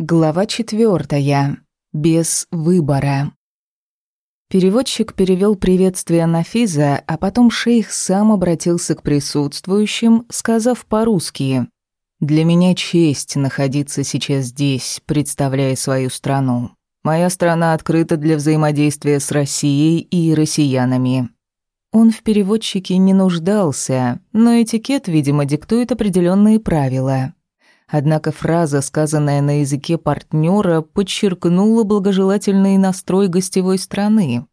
Глава четвертая. Без выбора. Переводчик перевел приветствие на Физа, а потом шейх сам обратился к присутствующим, сказав по-русски «Для меня честь находиться сейчас здесь, представляя свою страну. Моя страна открыта для взаимодействия с Россией и россиянами». Он в переводчике не нуждался, но этикет, видимо, диктует определенные правила – Однако фраза, сказанная на языке партнера, подчеркнула благожелательный настрой гостевой страны.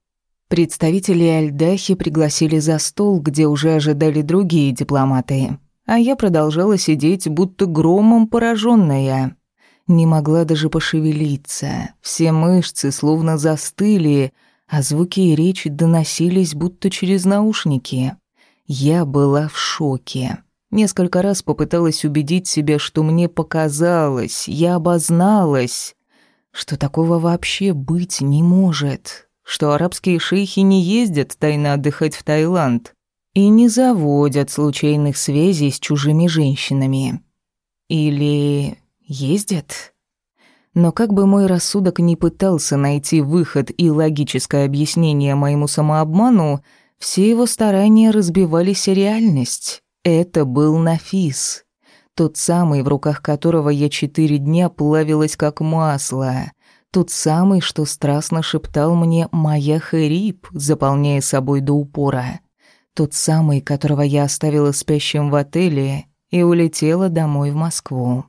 Представители Альдахи пригласили за стол, где уже ожидали другие дипломаты, а я продолжала сидеть, будто громом пораженная. Не могла даже пошевелиться, все мышцы словно застыли, а звуки и речь доносились будто через наушники. Я была в шоке. Несколько раз попыталась убедить себя, что мне показалось, я обозналась, что такого вообще быть не может, что арабские шейхи не ездят тайно отдыхать в Таиланд и не заводят случайных связей с чужими женщинами. Или ездят? Но как бы мой рассудок не пытался найти выход и логическое объяснение моему самообману, все его старания разбивались о реальность. Это был Нафис, тот самый, в руках которого я четыре дня плавилась как масло, тот самый, что страстно шептал мне «моя Хэриб», заполняя собой до упора, тот самый, которого я оставила спящим в отеле и улетела домой в Москву.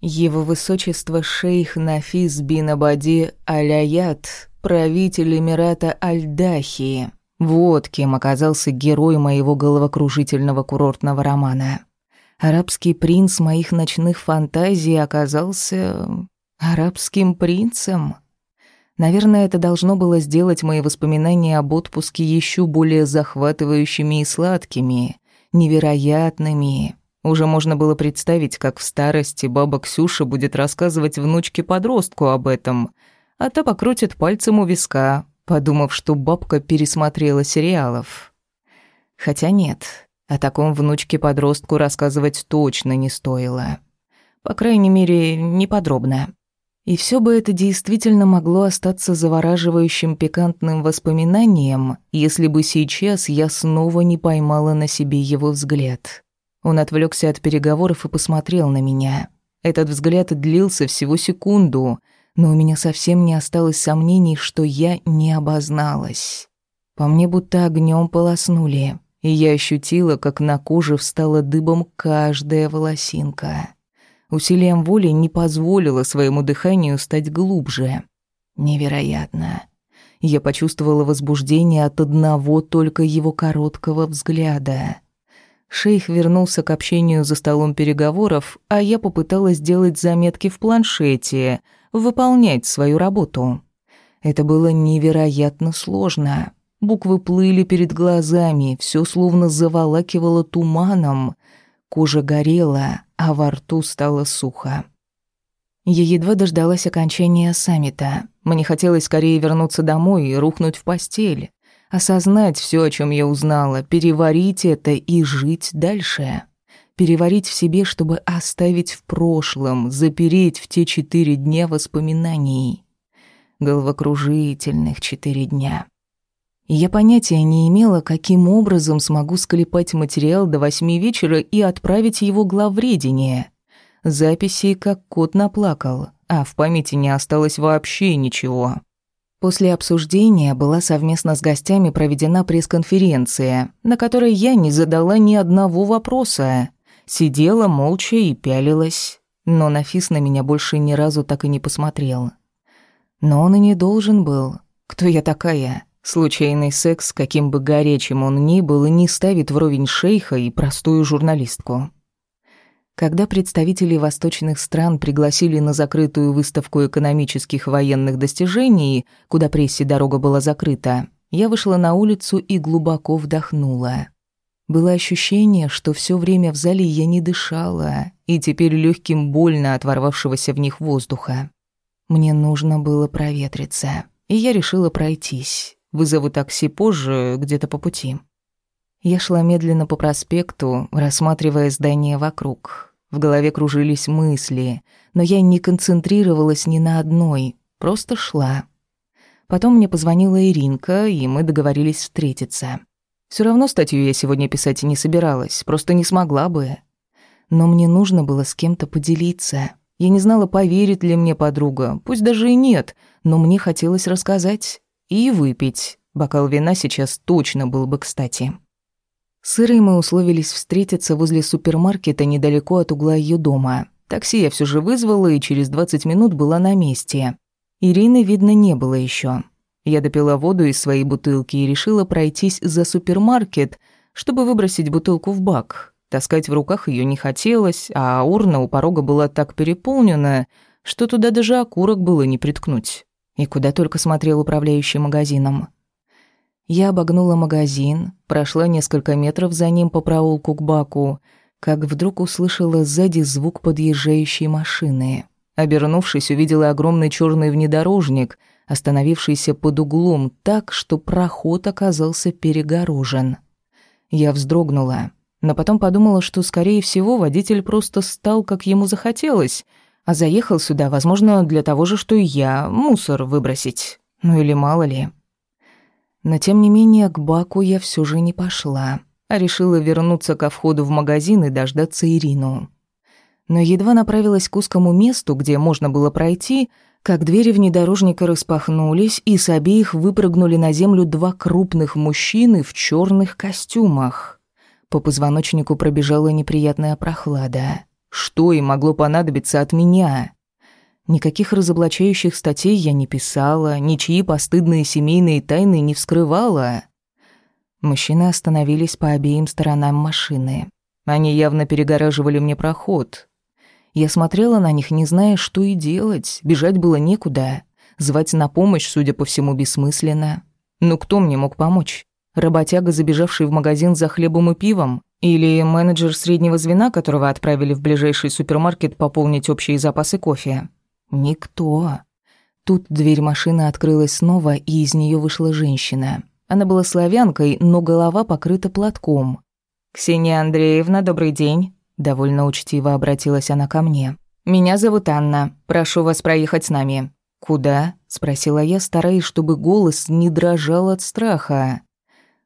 Его высочество шейх Нафис бин Абади Аляят, правитель Эмирата Аль-Дахи, вот кем оказался герой моего головокружительного курортного романа. Арабский принц моих ночных фантазий оказался... арабским принцем. Наверное, это должно было сделать мои воспоминания об отпуске еще более захватывающими и сладкими, невероятными. Уже можно было представить, как в старости баба Ксюша будет рассказывать внучке-подростку об этом, а та покрутит пальцем у виска, подумав, что бабка пересмотрела сериалов. Хотя нет, о таком внучке-подростку рассказывать точно не стоило. По крайней мере, неподробно. И все бы это действительно могло остаться завораживающим пикантным воспоминанием, если бы сейчас я снова не поймала на себе его взгляд. Он отвлекся от переговоров и посмотрел на меня. Этот взгляд длился всего секунду — но у меня совсем не осталось сомнений, что я не обозналась. По мне будто огнем полоснули, и я ощутила, как на коже встала дыбом каждая волосинка. Усилием воли не позволила своему дыханию стать глубже. Невероятно. Я почувствовала возбуждение от одного только его короткого взгляда. Шейх вернулся к общению за столом переговоров, а я попыталась сделать заметки в планшете — выполнять свою работу. Это было невероятно сложно. Буквы плыли перед глазами, все словно заволакивало туманом. Кожа горела, а во рту стало сухо. Я едва дождалась окончания саммита. Мне хотелось скорее вернуться домой и рухнуть в постель. Осознать все, о чем я узнала, переварить это и жить дальше переварить в себе, чтобы оставить в прошлом, запереть в те четыре дня воспоминаний. Головокружительных четыре дня. я понятия не имела, каким образом смогу склепать материал до восьми вечера и отправить его главредение. Записи как кот наплакал, а в памяти не осталось вообще ничего. После обсуждения была совместно с гостями проведена пресс-конференция, на которой я не задала ни одного вопроса. Сидела молча и пялилась, но Нафис на меня больше ни разу так и не посмотрел. Но он и не должен был. Кто я такая? Случайный секс, каким бы горячим он ни был, не ставит вровень шейха и простую журналистку. Когда представители восточных стран пригласили на закрытую выставку экономических военных достижений, куда прессе дорога была закрыта, я вышла на улицу и глубоко вдохнула. Было ощущение, что все время в зале я не дышала, и теперь легким больно от ворвавшегося в них воздуха. Мне нужно было проветриться, и я решила пройтись. Вызову такси позже, где-то по пути. Я шла медленно по проспекту, рассматривая здания вокруг. В голове кружились мысли, но я не концентрировалась ни на одной, просто шла. Потом мне позвонила Иринка, и мы договорились встретиться. Все равно статью я сегодня писать не собиралась, просто не смогла бы. Но мне нужно было с кем-то поделиться. Я не знала, поверит ли мне подруга, пусть даже и нет, но мне хотелось рассказать и выпить. Бокал вина сейчас точно был бы кстати. С Ирой мы условились встретиться возле супермаркета недалеко от угла ее дома. Такси я все же вызвала и через 20 минут была на месте. Ирины, видно, не было еще. Я допила воду из своей бутылки и решила пройтись за супермаркет, чтобы выбросить бутылку в бак. Таскать в руках ее не хотелось, а урна у порога была так переполнена, что туда даже окурок было не приткнуть. И куда только смотрел управляющий магазином. Я обогнула магазин, прошла несколько метров за ним по проулку к баку, как вдруг услышала сзади звук подъезжающей машины. Обернувшись, увидела огромный черный внедорожник, остановившийся под углом так, что проход оказался перегорожен. Я вздрогнула, но потом подумала, что, скорее всего, водитель просто стал, как ему захотелось, а заехал сюда, возможно, для того же, что и я, мусор выбросить. Ну или мало ли. Но тем не менее к баку я все же не пошла, а решила вернуться ко входу в магазин и дождаться Ирину но едва направилась к узкому месту, где можно было пройти, как двери внедорожника распахнулись, и с обеих выпрыгнули на землю два крупных мужчины в черных костюмах. По позвоночнику пробежала неприятная прохлада. Что им могло понадобиться от меня? Никаких разоблачающих статей я не писала, ничьи постыдные семейные тайны не вскрывала. Мужчины остановились по обеим сторонам машины. Они явно перегораживали мне проход. Я смотрела на них, не зная, что и делать. Бежать было некуда. Звать на помощь, судя по всему, бессмысленно. Но кто мне мог помочь? Работяга, забежавший в магазин за хлебом и пивом? Или менеджер среднего звена, которого отправили в ближайший супермаркет пополнить общие запасы кофе? Никто. Тут дверь машины открылась снова, и из нее вышла женщина. Она была славянкой, но голова покрыта платком. «Ксения Андреевна, добрый день», Довольно учтиво обратилась она ко мне. «Меня зовут Анна. Прошу вас проехать с нами». «Куда?» – спросила я, стараясь, чтобы голос не дрожал от страха.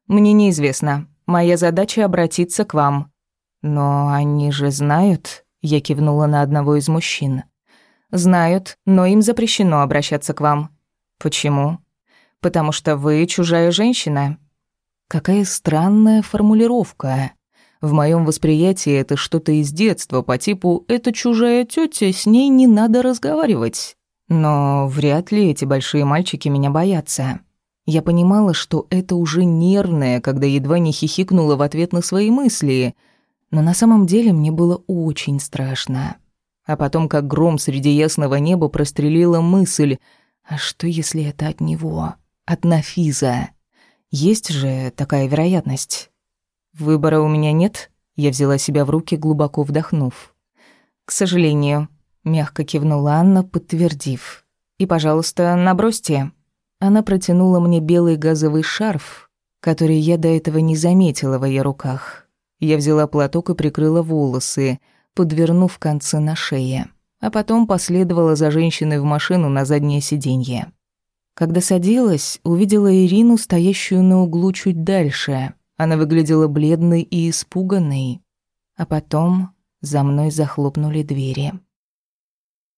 «Мне неизвестно. Моя задача – обратиться к вам». «Но они же знают...» – я кивнула на одного из мужчин. «Знают, но им запрещено обращаться к вам». «Почему?» «Потому что вы чужая женщина». Какая странная формулировка. В моем восприятии это что-то из детства по типу «это чужая тетя, с ней не надо разговаривать». Но вряд ли эти большие мальчики меня боятся. Я понимала, что это уже нервное, когда едва не хихикнула в ответ на свои мысли, но на самом деле мне было очень страшно. А потом, как гром среди ясного неба, прострелила мысль, а что если это от него, от Нафиза? Есть же такая вероятность. Выбора у меня нет, я взяла себя в руки, глубоко вдохнув. К сожалению, мягко кивнула Анна, подтвердив. И, пожалуйста, набросьте. Она протянула мне белый газовый шарф, который я до этого не заметила в ее руках. Я взяла платок и прикрыла волосы, подвернув концы на шее, а потом последовала за женщиной в машину на заднее сиденье. Когда садилась, увидела Ирину, стоящую на углу чуть дальше. Она выглядела бледной и испуганной. А потом за мной захлопнули двери.